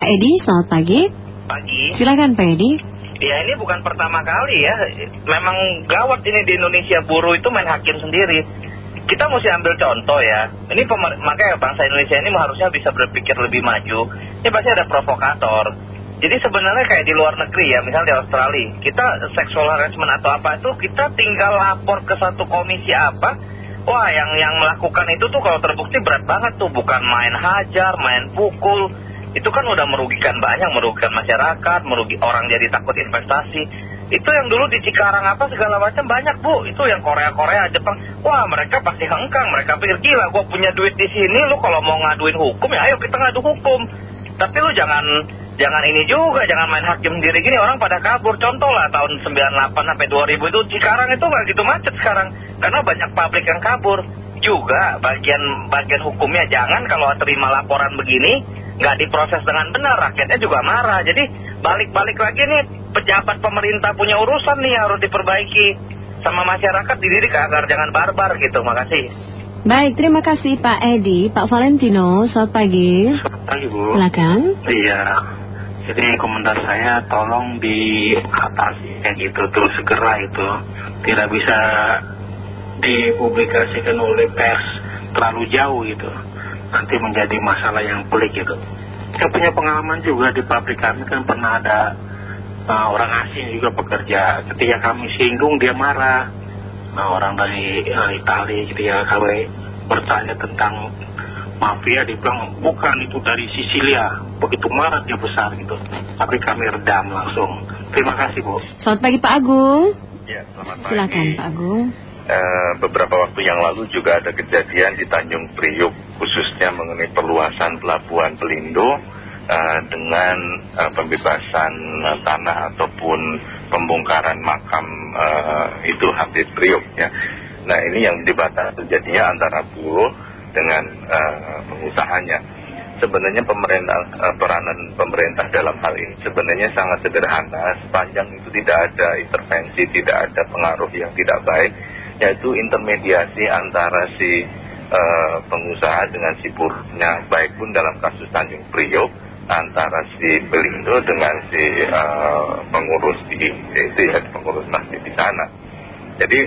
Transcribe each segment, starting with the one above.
Pak Edi, selamat pagi. Pagi. Silakan Pak Edi. Ya ini bukan pertama kali ya. Memang gawat ini di Indonesia buruh itu main hakim sendiri. Kita mesti ambil contoh ya. Ini makanya bangsa Indonesia ini harusnya bisa berpikir lebih maju. Ini pasti ada provokator. Jadi sebenarnya kayak di luar negeri ya, misalnya di Australia, kita sexual harassment atau apa itu kita tinggal lapor ke satu komisi apa. Wah yang yang melakukan itu tuh kalau terbukti berat banget tuh, bukan main hajar, main pukul itu kan udah merugikan banyak, merugikan masyarakat, merugi orang jadi takut investasi. Itu yang dulu di Cikarang apa segala macam banyak bu. Itu yang Korea-Korea, Jepang. Wah mereka pasti hengkang, mereka pikir gila. Gue punya duit di sini, lu kalau mau ngaduin hukum ya ayo kita ngadu hukum. Tapi lu jangan jangan ini juga, jangan main hakim sendiri gini. Orang pada kabur. Contoh lah tahun 98 sampai 2000 itu Cikarang itu nggak gitu macet sekarang. Karena banyak pabrik yang kabur. Juga bagian bagian hukumnya jangan kalau terima laporan begini nggak diproses dengan benar, rakyatnya juga marah. Jadi balik-balik lagi nih, pejabat pemerintah punya urusan nih harus diperbaiki sama masyarakat dididik agar jangan barbar gitu. Makasih. Baik, terima kasih Pak Edi. Pak Valentino, selamat pagi. Selamat pagi Bu. Silakan. Iya. Jadi komentar saya tolong diatasi kayak gitu tuh segera itu. Tidak bisa dipublikasikan oleh pers terlalu jauh gitu nanti menjadi masalah yang pelik gitu. Saya punya pengalaman juga di pabrik kami kan pernah ada uh, orang asing juga bekerja. Ketika kami singgung dia marah. Nah, orang dari uh, Italia gitu ya kami bertanya tentang mafia dia bilang bukan itu dari Sisilia. Begitu marah dia besar gitu. Tapi kami redam langsung. Terima kasih Bu. Selamat pagi Pak Agung. Ya, selamat pagi. Silakan Pak Agung. Uh, beberapa waktu yang lalu juga ada kejadian di Tanjung Priuk khususnya mengenai perluasan pelabuhan Pelindo uh, dengan uh, pembebasan uh, tanah ataupun pembongkaran makam itu Habib Priuk ya. Nah ini yang dibatasi terjadinya antara buruh dengan pengusahanya. Sebenarnya pemerintah, peranan pemerintah dalam hal ini sebenarnya sangat sederhana sepanjang itu tidak ada intervensi, tidak ada pengaruh yang tidak baik yaitu intermediasi antara si uh, pengusaha dengan si baik pun dalam kasus Tanjung Priok antara si Belindo dengan si uh, pengurus di itu ya pengurus masjid di sana. Jadi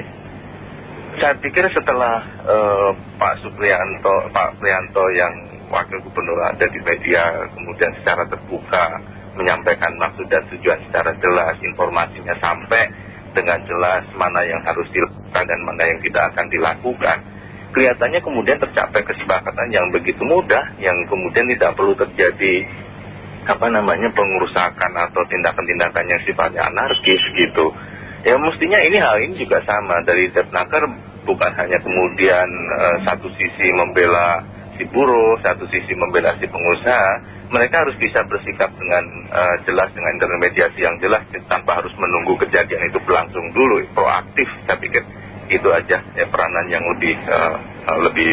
saya pikir setelah uh, Pak Supriyanto Pak Prianto yang wakil gubernur ada di media kemudian secara terbuka menyampaikan maksud dan tujuan secara jelas informasinya sampai dengan jelas mana yang harus dilakukan dan mana yang tidak akan dilakukan kelihatannya kemudian tercapai kesepakatan yang begitu mudah yang kemudian tidak perlu terjadi apa namanya pengurusakan atau tindakan-tindakan yang sifatnya anarkis gitu. Ya mestinya ini hal ini juga sama. Dari Depnaker bukan hanya kemudian uh, satu sisi membela si buruh, satu sisi membela si pengusaha. Mereka harus bisa bersikap dengan uh, jelas dengan intermediasi yang jelas tanpa harus menunggu kejadian itu berlangsung dulu proaktif saya pikir itu aja. Ya peranan yang lebih uh, lebih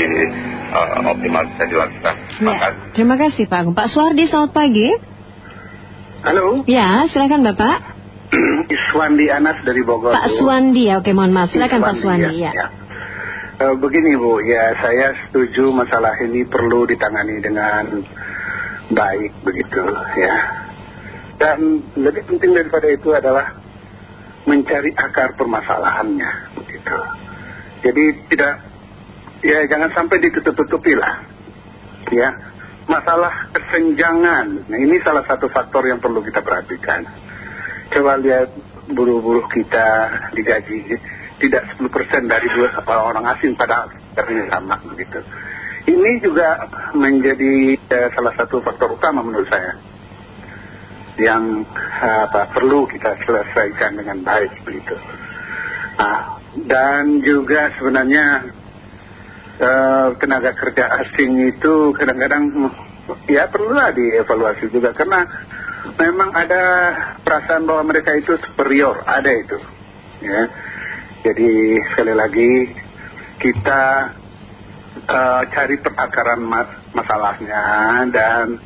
uh, optimal bisa dilakukan. Ya, terima kasih. Pak Agung. Pak Suwardi selamat pagi. Halo? Ya silakan Bapak. Iswandi Anas dari Bogor Pak Suwandi ya oke mohon maaf. Silakan Pak Suwandi ya, ya. Uh, begini Bu ya saya setuju masalah ini perlu ditangani dengan baik begitu ya. Dan lebih penting daripada itu adalah mencari akar permasalahannya begitu. Jadi tidak ya jangan sampai ditutup-tutupi lah. Ya. Masalah kesenjangan. Nah, ini salah satu faktor yang perlu kita perhatikan. Coba lihat buruh-buruh kita digaji tidak 10% dari orang asing pada ini sama begitu ini juga menjadi eh, salah satu faktor utama menurut saya yang apa, perlu kita selesaikan dengan baik begitu. Nah, dan juga sebenarnya eh, tenaga kerja asing itu kadang-kadang ya perlulah dievaluasi juga karena memang ada perasaan bahwa mereka itu superior, ada itu. Ya. Jadi sekali lagi kita uh, cari perakaran mas masalahnya dan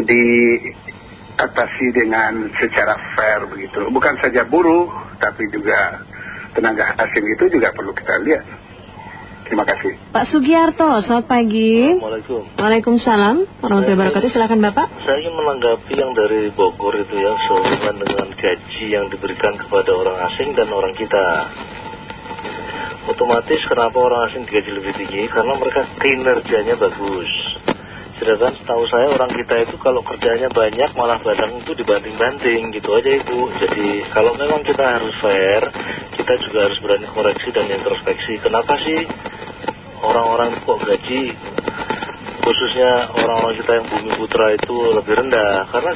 diatasi dengan secara fair begitu. Bukan saja buruh, tapi juga tenaga asing itu juga perlu kita lihat. Terima kasih. Pak Sugiarto, selamat pagi. Assalamualaikum. Waalaikumsalam. Warahmatullahi wabarakatuh. Silakan Bapak. Saya ingin menanggapi yang dari Bogor itu ya, sehubungan dengan gaji yang diberikan kepada orang asing dan orang kita. Otomatis kenapa orang asing digaji lebih tinggi? Karena mereka kinerjanya bagus. Sedangkan setahu saya orang kita itu kalau kerjanya banyak malah badan itu dibanting-banting gitu aja Ibu. Jadi kalau memang kita harus fair, kita juga harus berani koreksi dan introspeksi. Kenapa sih orang-orang kok gaji khususnya orang-orang kita yang bumi putra itu lebih rendah karena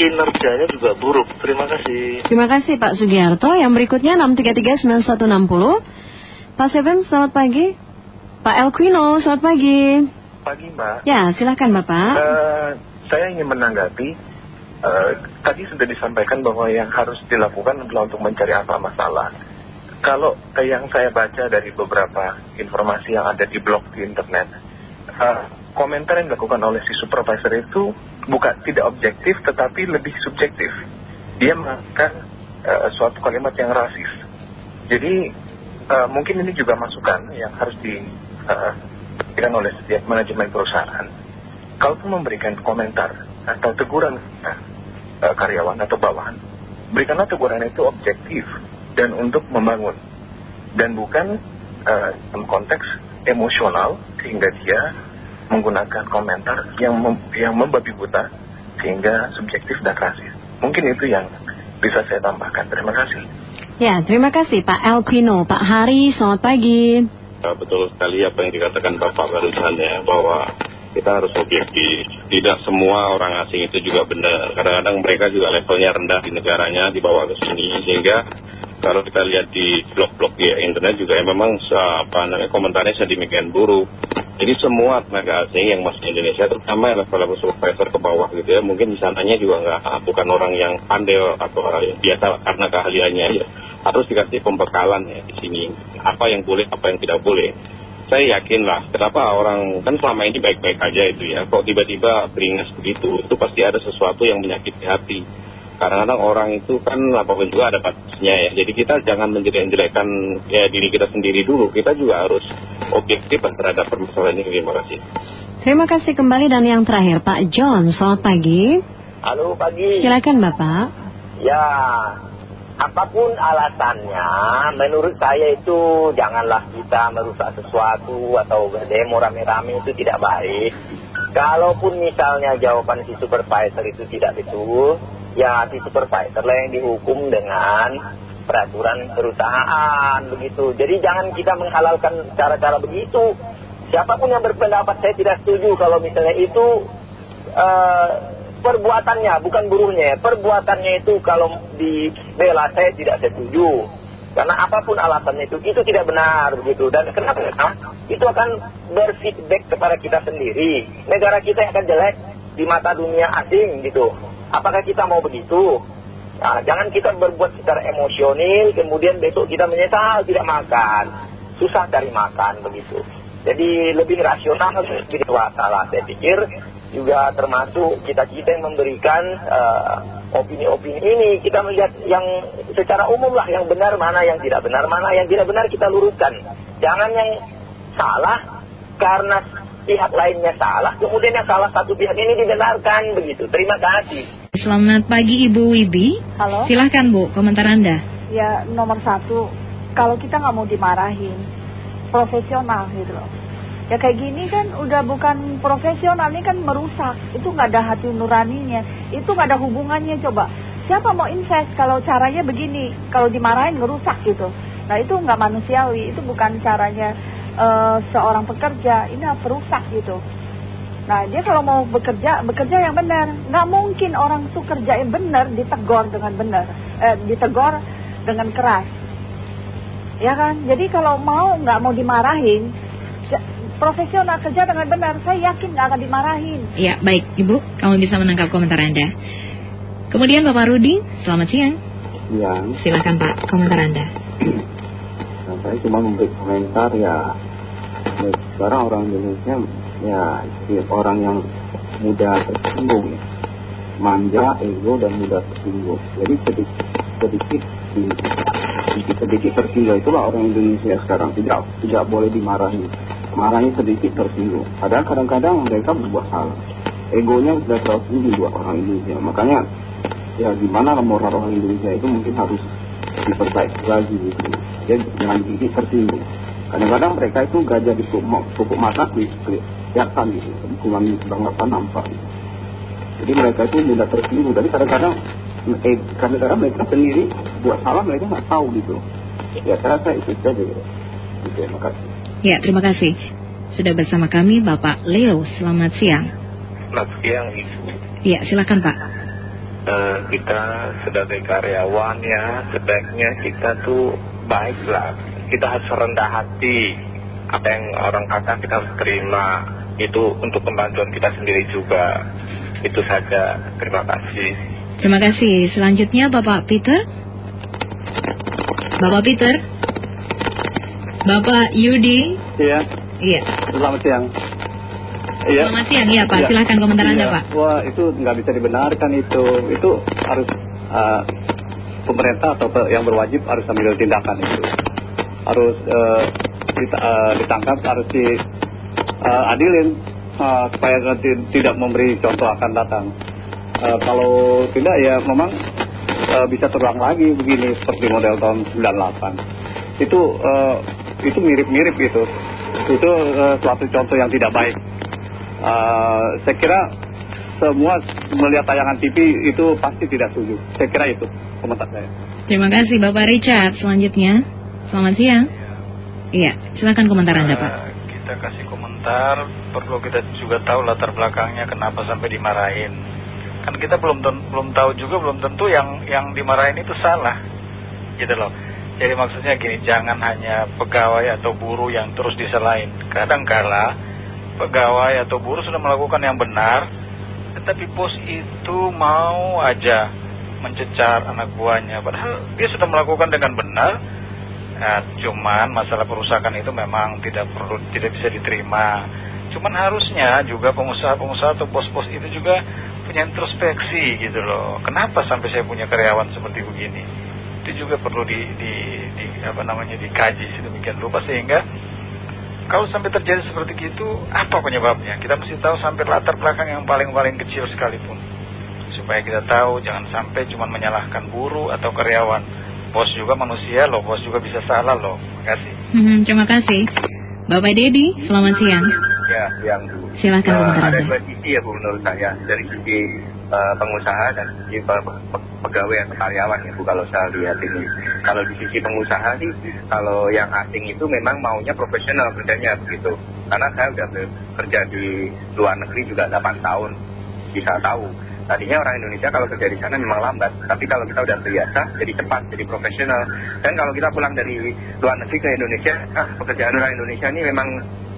kinerjanya juga buruk. Terima kasih. Terima kasih Pak Sugiarto. Yang berikutnya 6339160. Pak Seven, selamat pagi. Pak Elquino, selamat pagi. Pagi Mbak. Ya, silakan Bapak. Uh, saya ingin menanggapi. Uh, tadi sudah disampaikan bahwa yang harus dilakukan adalah untuk mencari asal masalah. Kalau yang saya baca dari beberapa informasi yang ada di blog di internet, uh, komentar yang dilakukan oleh si supervisor itu bukan tidak objektif tetapi lebih subjektif. Dia mengatakan uh, suatu kalimat yang rasis. Jadi uh, mungkin ini juga masukan yang harus di uh, diberikan oleh setiap manajemen perusahaan, kalaupun memberikan komentar atau teguran uh, karyawan atau bawahan, berikanlah teguran itu objektif dan untuk membangun, dan bukan dalam konteks emosional sehingga dia menggunakan komentar yang, mem yang membabi buta sehingga subjektif dan rasis. Mungkin itu yang bisa saya tambahkan. Terima kasih. Ya, terima kasih Pak Elquino. Pak Hari, selamat pagi. Ya, betul sekali apa yang dikatakan Bapak barusan ya, bahwa kita harus objektif. Tidak semua orang asing itu juga benar. Kadang-kadang mereka juga levelnya rendah di negaranya, dibawa ke sini. Sehingga kalau kita lihat di blog-blog di internet juga ya memang apa namanya komentarnya sedemikian buruk. Jadi semua tenaga asing yang masuk Indonesia, terutama level-level supervisor ke bawah gitu ya, mungkin di sananya juga nggak, bukan orang yang pandai atau biasa karena keahliannya ya harus dikasih pembekalan ya di sini. Apa yang boleh, apa yang tidak boleh. Saya yakin lah, kenapa orang kan selama ini baik-baik aja itu ya. Kok tiba-tiba beringas begitu, itu pasti ada sesuatu yang menyakiti hati. Kadang-kadang orang itu kan apa pun juga ada batasnya ya. Jadi kita jangan menjelek-jelekkan ya, diri kita sendiri dulu. Kita juga harus objektif terhadap permasalahan ini. Terima kasih. Terima kasih kembali dan yang terakhir Pak John, selamat pagi. Halo pagi. Silakan Bapak. Ya, apa pun alasannya, menurut saya itu janganlah kita merusak sesuatu atau berdemo rame-rame itu tidak baik. Kalaupun misalnya jawaban si supervisor itu tidak betul, ya si supervisor lah yang dihukum dengan peraturan perusahaan begitu. Jadi jangan kita menghalalkan cara-cara begitu. Siapa pun yang berpendapat saya tidak setuju kalau misalnya itu uh, perbuatannya, bukan buruhnya. Perbuatannya itu kalau dibela saya tidak setuju. Karena apa pun alasannya itu, itu tidak benar begitu. Dan kenapa? Itu akan berfeedback kepada kita sendiri. Negara kita akan jelek di mata dunia asing gitu. Apakah kita mau begitu? Nah, jangan kita berbuat secara emosional, kemudian besok kita menyesal tidak makan. Susah cari makan begitu. Jadi lebih rasional, lebih dewasa lah saya pikir juga termasuk kita-kita yang memberikan opini-opini uh, ini kita melihat yang secara umum lah yang benar mana yang tidak benar mana yang tidak benar kita luruskan jangan yang salah karena pihak lainnya salah kemudian yang salah satu pihak ini dibenarkan begitu terima kasih Selamat pagi Ibu Wibi Halo Silahkan Bu komentar Anda Ya nomor satu kalau kita nggak mau dimarahin profesional gitu loh Ya kayak gini kan udah bukan profesional, ini kan merusak. Itu nggak ada hati nuraninya. Itu nggak ada hubungannya coba. Siapa mau invest kalau caranya begini? Kalau dimarahin ngerusak gitu. Nah itu nggak manusiawi. Itu bukan caranya uh, seorang pekerja. Ini perusak gitu. Nah dia kalau mau bekerja, bekerja yang benar. Nggak mungkin orang tuh kerja yang benar ditegor dengan benar. Eh, ditegor dengan keras. Ya kan? Jadi kalau mau nggak mau dimarahin, profesional kerja dengan benar, saya yakin nggak akan dimarahin. Ya, baik Ibu, kamu bisa menangkap komentar Anda. Kemudian Bapak Rudi, selamat siang. Siang. Silakan Pak, komentar Anda. Saya cuma memberi komentar ya, sekarang orang Indonesia ya orang yang mudah tersinggung ya. Manja, ego, dan mudah tersinggung. Jadi sedikit, sedikit di sedikit-sedikit tersinggung. Itulah orang Indonesia sekarang. Tidak tidak boleh dimarahi. Marahnya sedikit tersinggung. Padahal kadang-kadang mereka berbuat salah egonya sudah terlalu tinggi buat orang Indonesia. Makanya ya gimana moral orang Indonesia itu mungkin harus diperbaiki lagi gitu ya jangan sedikit tersinggung kadang-kadang mereka itu gajah di pupuk mata kelihatan gitu. Bang apa nampak gitu. jadi mereka itu mudah tersinggung. Tapi kadang-kadang eh, kadang-kadang mereka sendiri buat salah mereka nggak tahu gitu. Ya saya rasa itu saja gitu. gitu terima kasih. Ya terima kasih. Sudah bersama kami Bapak Leo. Selamat siang. Selamat siang Ibu. Ya silakan Pak. Uh, kita sebagai karyawan ya sebaiknya kita tuh baiklah. Kita harus rendah hati. Apa yang orang kata kita harus terima. Itu untuk kemajuan kita sendiri juga. Itu saja. Terima kasih. Terima kasih. Selanjutnya Bapak Peter. Bapak Peter. Bapak Yudi. Iya. Iya. Selamat siang. Iya. Selamat siang, iya Pak. Ya. Silahkan komentar iya. Anda Pak. Wah itu nggak bisa dibenarkan itu. Itu harus uh, pemerintah atau yang berwajib harus ambil tindakan itu. Harus uh, dit, uh, ditangkap, harus diadilin uh, supaya nanti tidak memberi contoh akan datang. Kalau tidak ya memang bisa terulang lagi begini seperti model tahun 98. Itu itu mirip-mirip gitu. Itu suatu contoh yang tidak baik. Saya kira semua melihat tayangan TV itu pasti tidak setuju. Saya kira itu komentar saya. Terima kasih Bapak Richard. Selanjutnya, selamat siang. Iya, silakan komentar Anda Pak. Uh, kita kasih komentar, perlu kita juga tahu latar belakangnya kenapa sampai dimarahin. Kan kita belum belum tahu juga, belum tentu yang yang dimarahin itu salah, gitu loh. Jadi maksudnya gini, jangan hanya pegawai atau buruh yang terus diselain. Kadang-kala pegawai atau buruh sudah melakukan yang benar, tetapi bos itu mau aja mencecar anak buahnya. Padahal dia sudah melakukan dengan benar, nah, cuman masalah perusakan itu memang tidak perlu tidak bisa diterima. Cuman harusnya juga pengusaha-pengusaha atau bos-bos itu juga punya introspeksi gitu loh. Kenapa sampai saya punya karyawan seperti begini? Itu juga perlu di, di, di apa namanya dikaji sedemikian rupa sehingga kalau sampai terjadi seperti itu, apa penyebabnya? Kita mesti tahu sampai latar belakang yang paling-paling kecil sekalipun. Supaya kita tahu, jangan sampai cuma menyalahkan buruh atau karyawan. Bos juga manusia loh, bos juga bisa salah loh. Terima kasih. Hmm, terima kasih. Bapak Dedi, selamat siang. Ya, Bu. Silakan uh, Ada dua sisi ya Bu menurut saya. Dari sisi uh, pengusaha dan sisi pe pe pegawai atau karyawan ya Bu kalau saya lihat ini. Kalau di sisi pengusaha sih, kalau yang asing itu memang maunya profesional kerjanya begitu. Karena saya udah bekerja di luar negeri juga 8 tahun, bisa tahu. Tadinya orang Indonesia kalau kerja di sana memang lambat, tapi kalau kita udah terbiasa, jadi cepat, jadi profesional. Dan kalau kita pulang dari luar negeri ke Indonesia, ah, pekerjaan orang Indonesia ini memang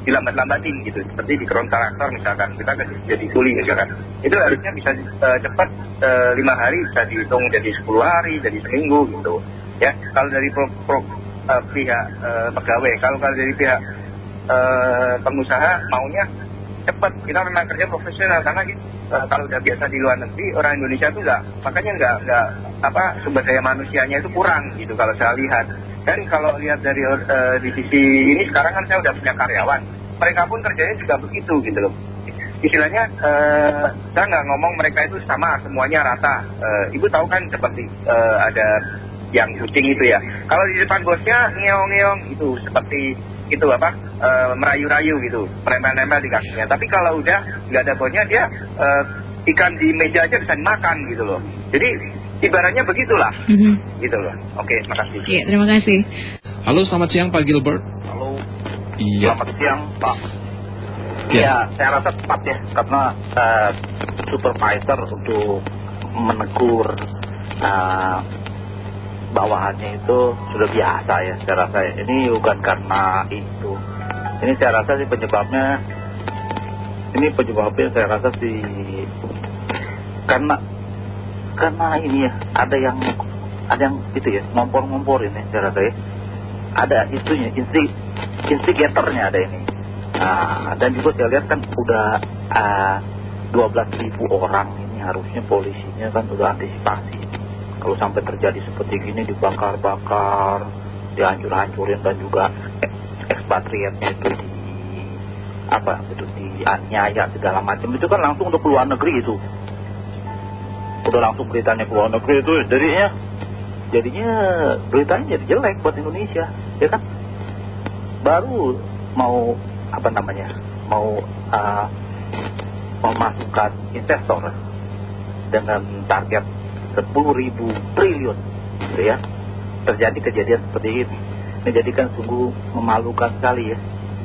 dilambat-lambatin gitu. Seperti di kontraktor misalkan kita jadi kuli misalkan itu harusnya bisa uh, cepat uh, lima hari bisa dihitung jadi 10 hari jadi seminggu gitu ya. Kalau dari pro, pro, uh, pihak uh, pegawai kalau kalau dari pihak pengusaha maunya cepat. Kita memang kerja profesional karena gitu, kalau udah biasa di luar negeri orang Indonesia itu enggak makanya enggak enggak apa sumber daya manusianya itu kurang gitu kalau saya lihat dan kalau lihat dari uh, di sisi ini sekarang kan saya udah punya karyawan. Mereka pun kerjanya juga begitu gitu loh. Istilahnya uh, saya nggak ngomong mereka itu sama semuanya rata. Uh, Ibu tahu kan seperti ada yang kucing itu ya. Kalau di depan bosnya ngeong-ngeong itu seperti itu apa merayu-rayu gitu, merempel-nempel di kakinya. Tapi kalau udah nggak ada bosnya dia ikan di meja aja bisa dimakan gitu loh. Jadi ibaratnya begitulah. Mm -hmm. Gitu loh. Oke, terima kasih. Iya, terima kasih. Halo, selamat siang Pak Gilbert. Halo. Iya. Selamat siang Pak. Iya, ya, saya rasa tepat ya karena uh, supervisor untuk menegur uh, bawahannya itu sudah biasa ya saya rasa ya. Ini bukan karena itu. Ini saya rasa sih penyebabnya ini penyebabnya saya rasa sih karena karena ini ya ada yang ada yang itu ya ngompor-ngompor ini saya rasa ya. Ada itunya insti instigatornya ada ini. Nah, dan juga saya lihat kan udah uh, 12 ribu orang ini harusnya polisinya kan udah antisipasi. Kalau sampai terjadi seperti gini dibakar-bakar dihancur-hancurin dan juga ekspatriatnya itu di apa itu dianiaya segala macam. Itu kan langsung untuk luar negeri itu udah langsung beritanya ke luar negeri itu jadinya jadinya beritanya jadi jelek buat Indonesia ya kan? Baru mau apa namanya mau uh, memasukkan investor dengan target 10 ribu triliun gitu ya. Terjadi kejadian seperti ini. Menjadikan sungguh memalukan sekali ya.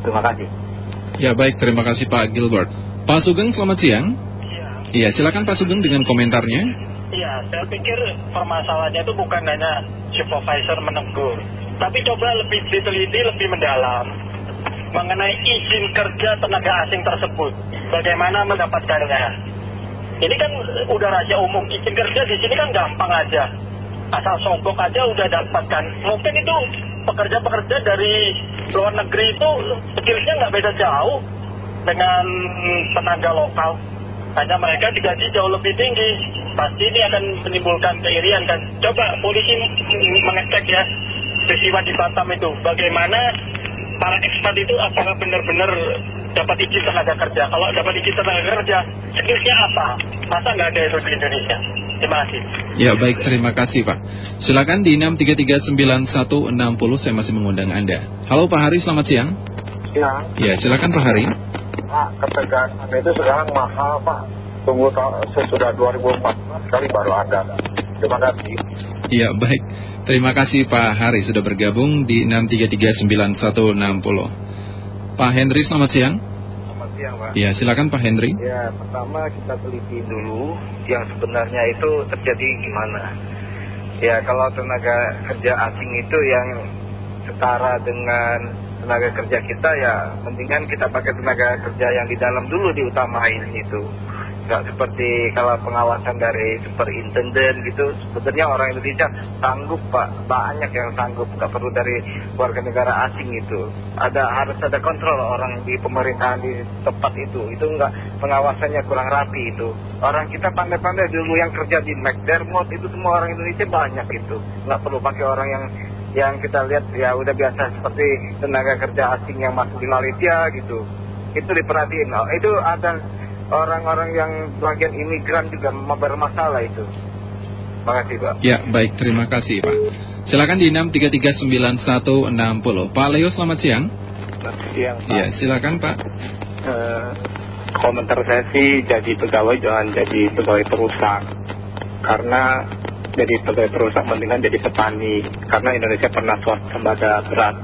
Terima kasih. Ya baik. Terima kasih Pak Gilbert. Pak Sugeng selamat siang iya silakan Pak Sugeng dengan komentarnya. Iya saya pikir permasalahannya itu bukan hanya supervisor menegur tapi coba lebih diteliti lebih mendalam mengenai izin kerja tenaga asing tersebut. Bagaimana mendapatkannya? Ini kan udah rahasia umum izin kerja di sini kan gampang aja. Asal sogok aja udah dapatkan. Mungkin itu pekerja-pekerja dari luar negeri itu skillsnya nggak beda jauh dengan tenaga lokal hanya mereka digaji jauh lebih tinggi. Pasti ini akan menimbulkan keirian kan? Coba polisi mengecek ya peristiwa di Batam itu. Bagaimana para ekspat itu apakah benar-benar dapat izin tenaga kerja? Kalau dapat izin tenaga kerja skillsnya apa? Masa nggak ada itu di Indonesia? Terima kasih. Ya baik. Terima kasih Pak. Silakan di 6339160 saya masih mengundang Anda. Halo Pak Hari. Selamat siang. Ya. Ya silakan Pak Hari Pak ketegangan itu sekarang mahal Pak tunggu sesudah 2014 kali baru ada terima kasih ya baik Terima kasih Pak Hari sudah bergabung di 6339160. Pak Henry selamat siang. Selamat siang Pak. Ya silakan Pak Henry. Ya pertama kita teliti dulu yang sebenarnya itu terjadi gimana. Ya kalau tenaga kerja asing itu yang setara dengan tenaga kerja kita ya mendingan kita pakai tenaga kerja yang di dalam dulu diutamain itu nggak seperti kalau pengawasan dari superintenden gitu sebenarnya orang Indonesia sanggup pak. Banyak yang sanggup nggak perlu dari warga negara asing itu. Ada harus ada kontrol orang di pemerintahan di tempat itu. Itu nggak pengawasannya kurang rapi itu. Orang kita pandai-pandai dulu yang kerja di McDermott itu semua orang Indonesia banyak itu nggak perlu pakai orang yang yang kita lihat ya udah biasa seperti tenaga kerja asing yang masuk di Malaysia gitu itu diperhatiin oh, itu ada orang-orang yang bagian imigran juga bermasalah itu. Terima kasih Pak. Ya baik terima kasih Pak. Silakan di 6339160. Pak Leo selamat siang. Selamat siang Pak. Ya silakan Pak. Uh, komentar saya sih jadi pegawai jangan jadi pegawai perusak. Karena jadi pegawai perusak mendingan jadi petani. Karena Indonesia pernah swasembada beras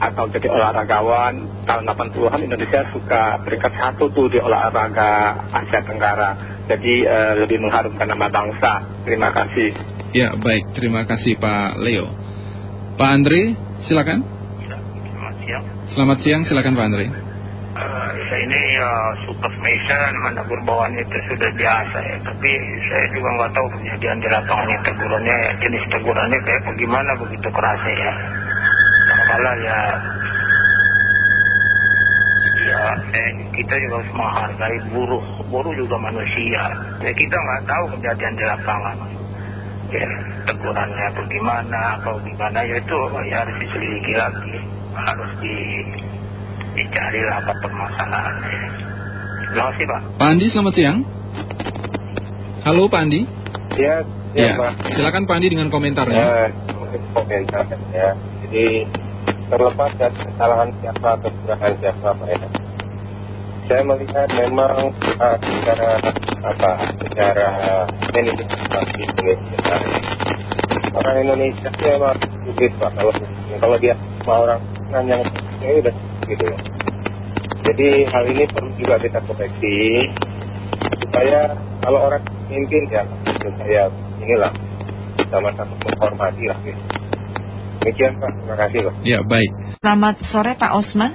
atau jadi olahragawan. Tahun 80-an Indonesia suka peringkat satu tuh di olahraga Asia Tenggara. Jadi uh, lebih mengharumkan nama bangsa. Terima kasih. Ya baik. Terima kasih Pak Leo. Pak Andre silakan. Selamat siang. Selamat siang. Silakan Pak Andre uh, ini uh, supervision mana berbawaan itu sudah biasa ya. Tapi saya juga nggak tahu kejadian di lapangan tegurannya jenis tegurannya kayak bagaimana begitu kerasnya ya. Kadang ya ya eh, kita juga harus menghargai buruh. Buruh juga manusia. Ya kita nggak tahu kejadian di lapangan. Ya tegurannya bagaimana atau gimana ya itu ya harus diselidiki lagi. Harus di dicari lah apa permasalahannya terima kasih Pak. Pak Andi selamat siang. Halo Pak Andi ya ya, ya Pak. silakan Pak Andi dengan komentarnya. Ya, komentar ya. Jadi terlepas dari kesalahan siapa atau kesalahan siapa Pak ya. Saya melihat memang uh, secara apa secara manajemen Indonesia orang Indonesia sih memang sedikit Pak kalau kalau dia sama orang yang ya udah gitu. Jadi hal ini perlu juga kita koreksi supaya kalau orang mimpin ya saya inilah sama-sama menghormati lah gitu. Demikian Pak, terima kasih Pak. Ya baik. Selamat sore Pak Osman.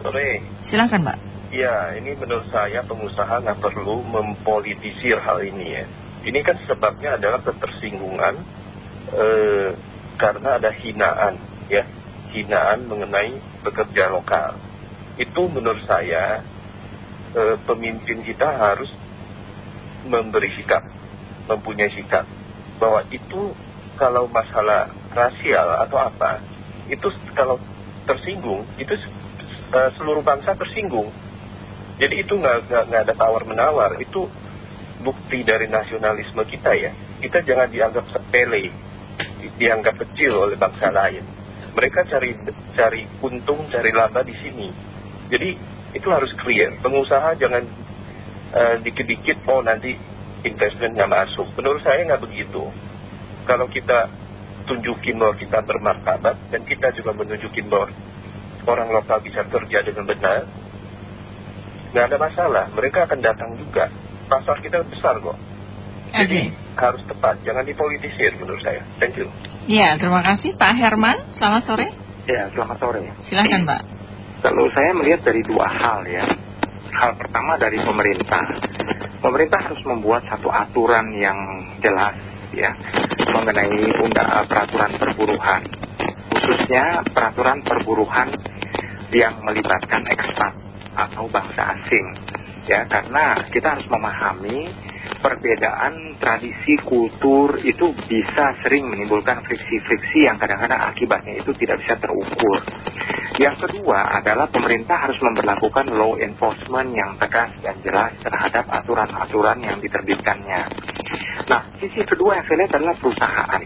Sore. Silakan Pak. Ya, ini menurut saya pengusaha nggak perlu mempolitisir hal ini ya. Ini kan sebabnya adalah ketersinggungan eh, karena ada hinaan ya, hinaan mengenai pekerja lokal. Itu menurut saya eh, pemimpin kita harus memberi sikap, mempunyai sikap. bahwa itu kalau masalah rasial atau apa, itu kalau tersinggung, itu eh, seluruh bangsa tersinggung. Jadi itu nggak ada tawar-menawar, itu bukti dari nasionalisme kita ya. Kita jangan dianggap sepele, dianggap kecil oleh bangsa lain. Mereka cari cari untung, cari laba di sini. Jadi itu harus clear. Pengusaha jangan eh, dikit-dikit, oh nanti investmentnya masuk. Menurut saya nggak begitu. Kalau kita tunjukin bahwa kita bermartabat dan kita juga menunjukin bahwa orang lokal bisa kerja dengan benar, nggak ada masalah. Mereka akan datang juga. Pasar kita besar kok. Jadi harus tepat, jangan dipolitisir menurut saya. Thank you. Ya, terima kasih Pak Herman. Selamat sore. Ya, selamat sore. Silahkan Pak. Kalau saya melihat dari dua hal ya. Hal pertama dari pemerintah. Pemerintah harus membuat satu aturan yang jelas ya mengenai undang peraturan perburuhan. Khususnya peraturan perburuhan yang melibatkan ekspat atau bangsa asing. Ya, karena kita harus memahami perbedaan tradisi kultur itu bisa sering menimbulkan friksi-friksi yang kadang-kadang akibatnya itu tidak bisa terukur. Yang kedua adalah pemerintah harus memperlakukan law enforcement yang tegas dan jelas terhadap aturan-aturan yang diterbitkannya. Nah, sisi kedua yang saya lihat adalah perusahaan.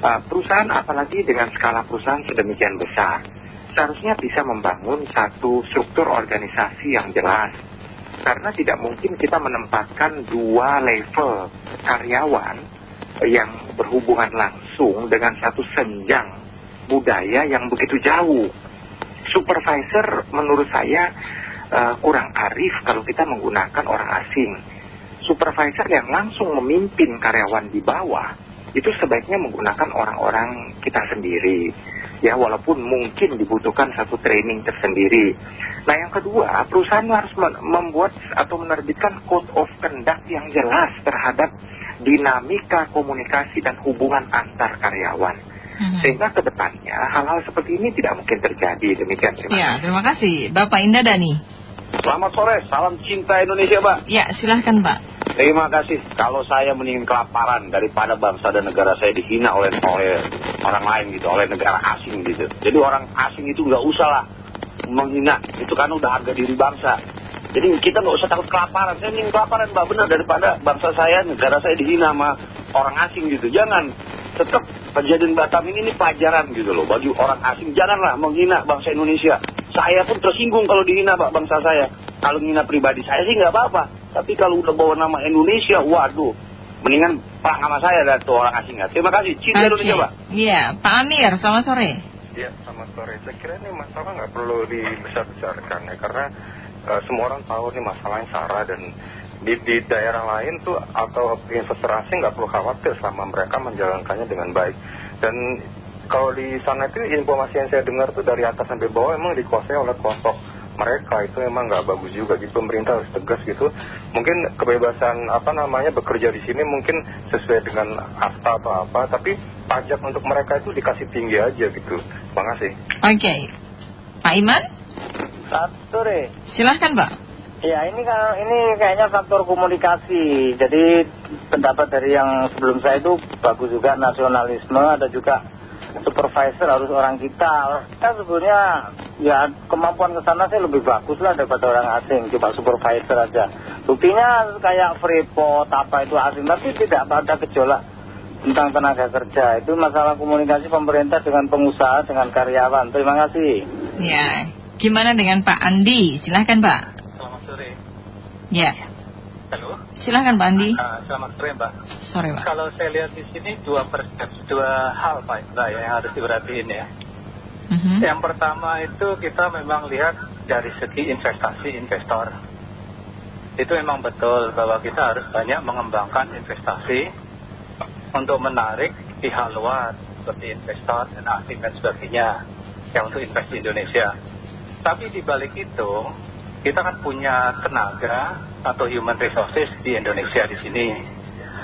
Uh, perusahaan apalagi dengan skala perusahaan sedemikian besar, seharusnya bisa membangun satu struktur organisasi yang jelas karena tidak mungkin kita menempatkan dua level karyawan yang berhubungan langsung dengan satu senjang budaya yang begitu jauh. Supervisor menurut saya uh, kurang arif kalau kita menggunakan orang asing. Supervisor yang langsung memimpin karyawan di bawah itu sebaiknya menggunakan orang-orang kita sendiri ya walaupun mungkin dibutuhkan satu training tersendiri. Nah yang kedua perusahaan harus membuat atau menerbitkan code of conduct yang jelas terhadap dinamika komunikasi dan hubungan antar karyawan. -hmm. sehingga ke depannya hal-hal seperti ini tidak mungkin terjadi. Demikian terima ya terima kasih. Bapak Indah Dani Selamat sore, salam cinta Indonesia, Pak. Ya, silahkan, Pak. Terima kasih. Kalau saya mendingin kelaparan daripada bangsa dan negara saya dihina oleh oleh orang lain gitu, oleh negara asing gitu. Jadi orang asing itu nggak usah lah menghina, itu kan udah harga diri bangsa. Jadi kita nggak usah takut kelaparan. Saya mending kelaparan, Pak, benar daripada bangsa saya, negara saya dihina sama orang asing gitu. Jangan tetap kejadian Batam ini, ini pelajaran gitu loh bagi orang asing. Janganlah menghina bangsa Indonesia. Saya pun tersinggung kalau dihina Pak bangsa saya. Kalau menghina pribadi saya sih nggak apa-apa. Tapi kalau udah bawa nama Indonesia, waduh. Mendingan perang sama saya dan tuh orang asing. Terima kasih. Cinta Indonesia Pak. Iya, Pak Amir, selamat sore. Iya, selamat sore. Saya kira ini masalah nggak perlu dibesar-besarkan ya. Karena uh, semua orang tahu ini masalahnya sarah dan di, di daerah lain tuh atau investor asing nggak perlu khawatir selama mereka menjalankannya dengan baik. Dan kalau di sana itu informasi yang saya dengar tuh dari atas sampai bawah emang dikuasai oleh kelompok mereka. Itu emang nggak bagus juga gitu. Pemerintah harus tegas gitu. Mungkin kebebasan apa namanya bekerja di sini mungkin sesuai dengan akta atau apa tapi pajak untuk mereka itu dikasih tinggi aja gitu. Terima kasih. Oke. Pak Iman? Satu sore silahkan Pak Ya ini kan ini kayaknya faktor komunikasi. Jadi pendapat dari yang sebelum saya itu bagus juga nasionalisme, ada juga supervisor harus orang kita. Kita sebetulnya ya kemampuan ke sana sih lebih bagus lah daripada orang asing. Coba supervisor aja. Buktinya kayak Freeport apa itu asing, tapi tidak ada gejolak tentang tenaga kerja. Itu masalah komunikasi pemerintah dengan pengusaha, dengan karyawan. Terima kasih. Ya, gimana dengan Pak Andi? Silahkan Pak. Ya. Halo. Silahkan Pak Andi. Uh, selamat sore Mbak. Sore Pak. Kalau saya lihat di sini dua persepsi, dua hal Pak Indra ya, yang harus diperhatiin ya. Mm -hmm. Yang pertama itu kita memang lihat dari segi investasi investor. Itu memang betul bahwa kita harus banyak mengembangkan investasi untuk menarik pihak luar seperti investor dan asing dan sebagainya yang untuk investasi Indonesia. Tapi di balik itu kita kan punya tenaga atau human resources di Indonesia di sini.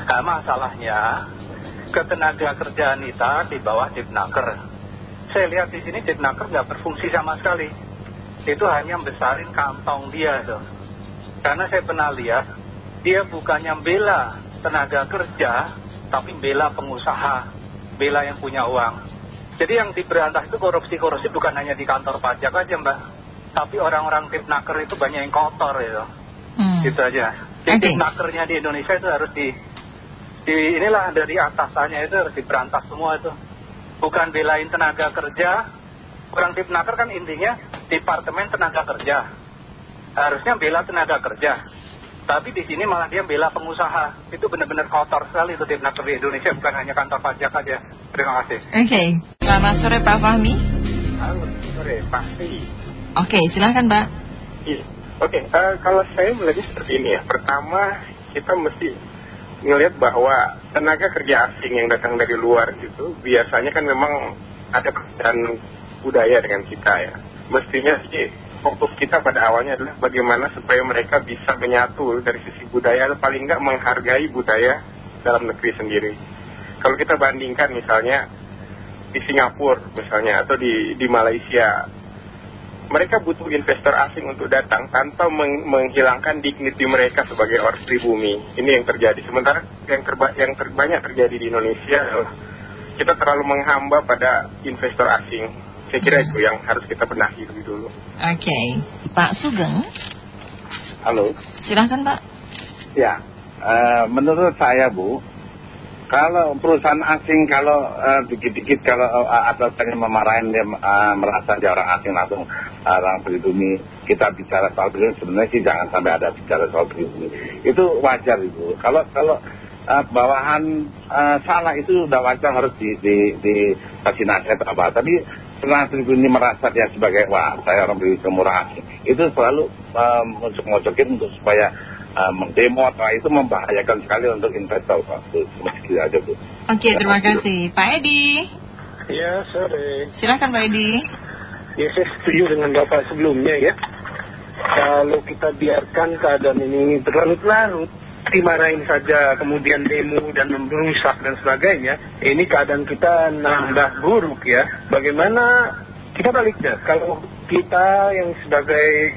Nah, masalahnya ketenaga kerjaan kita di bawah Dipnaker. Saya lihat di sini Dipnaker nggak berfungsi sama sekali. Itu hanya besarin kantong dia tuh. Karena saya pernah lihat dia bukannya bela tenaga kerja, tapi bela pengusaha, bela yang punya uang. Jadi yang diberantas itu korupsi-korupsi bukan hanya di kantor pajak aja mbak, tapi orang-orang tipnaker itu banyak yang kotor gitu. Hmm. Gitu aja. Jadi tipnakernya di Indonesia itu harus di, di inilah dari atasannya itu harus diberantas semua itu. Bukan belain tenaga kerja, orang tipnaker kan intinya departemen tenaga kerja. Harusnya bela tenaga kerja. Tapi di sini malah dia bela pengusaha. Itu benar-benar kotor sekali itu tipnaker di Indonesia, bukan hanya kantor pajak aja. Terima kasih. Oke, selamat sore Pak Fahmi. Halo, sore, pasti. Oke, silahkan Pak. Iya. Oke, eh, kalau saya melihatnya seperti ini ya. Pertama, kita mesti ngelihat bahwa tenaga kerja asing yang datang dari luar gitu, biasanya kan memang ada perbedaan budaya dengan kita ya. Mestinya sih fokus kita pada awalnya adalah bagaimana supaya mereka bisa menyatu dari sisi budaya, atau paling nggak menghargai budaya dalam negeri sendiri. Kalau kita bandingkan misalnya di Singapura misalnya atau di, di Malaysia, mereka butuh investor asing untuk datang tanpa meng, menghilangkan dignity mereka sebagai orang pribumi. Ini yang terjadi. Sementara yang, terba, yang terbanyak terjadi di Indonesia adalah kita terlalu menghamba pada investor asing. Saya kira itu yang harus kita benahi lebih dulu. Oke, Pak Sugeng. Halo. Silahkan Pak. Ya, eh, menurut saya Bu, kalau perusahaan asing kalau eh, dikit-dikit kalau uh, atasannya memarahin dia eh, merasa dia orang asing langsung eh, orang pribumi kita bicara soal pribumi sebenarnya sih jangan sampai ada bicara soal pribumi itu wajar ibu. Kalau kalau eh, bawahan eh, salah itu udah wajar harus di, di, dikasih nasihat apa. Tapi setelah pribumi merasa dia sebagai wah saya orang pribumi murah asing itu selalu eh, ngocok-ngocokin untuk supaya uh, mendemo atau itu membahayakan sekali untuk investor Pak. Meski aja Bu. Oke, terima kasih. Pak Edi. Ya, sore. Silahkan Pak Edi. Ya, saya setuju dengan Bapak sebelumnya ya. Kalau kita biarkan keadaan ini berlarut-larut, dimarahin saja, kemudian demo dan merusak dan sebagainya, ini keadaan kita nambah buruk ya. Bagaimana kita balik deh, kalau kita yang sebagai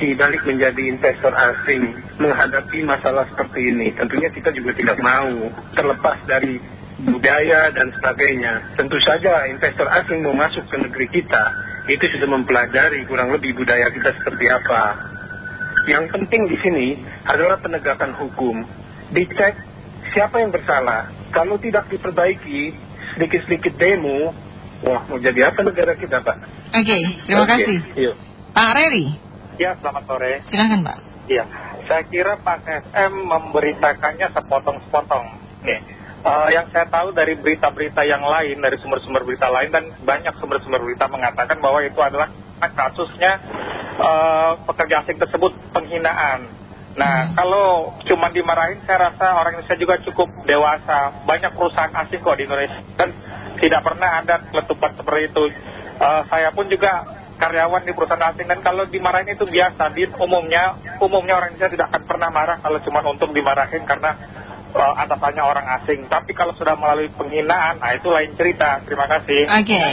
dibalik menjadi investor asing menghadapi masalah seperti ini. Tentunya kita juga tidak mau terlepas dari budaya dan sebagainya. Tentu saja investor asing mau masuk ke negeri kita, itu sudah mempelajari kurang lebih budaya kita seperti apa. Yang penting di sini adalah penegakan hukum. Dicek siapa yang bersalah. Kalau tidak diperbaiki, sedikit-sedikit demo, wah mau jadi apa negara kita Pak? Oke, terima Oke, kasih. Yuk. Pak Reri. Ya, selamat sore. Silahkan Pak. Iya, saya kira Pak SM memberitakannya sepotong-sepotong. Oke. Eh, yang saya tahu dari berita-berita yang lain, dari sumber-sumber berita lain, dan banyak sumber-sumber berita mengatakan bahwa itu adalah kasusnya eh, pekerja asing tersebut penghinaan. Nah, kalau cuma dimarahin, saya rasa orang Indonesia juga cukup dewasa. Banyak perusahaan asing kok di Indonesia. Dan tidak pernah ada letupan seperti itu. Eh, saya pun juga karyawan di perusahaan asing dan kalau dimarahin itu biasa. Di umumnya umumnya orang Indonesia tidak akan pernah marah kalau cuma untuk dimarahin karena uh, atasannya orang asing. Tapi kalau sudah melalui penghinaan nah itu lain cerita. Terima kasih. Oke.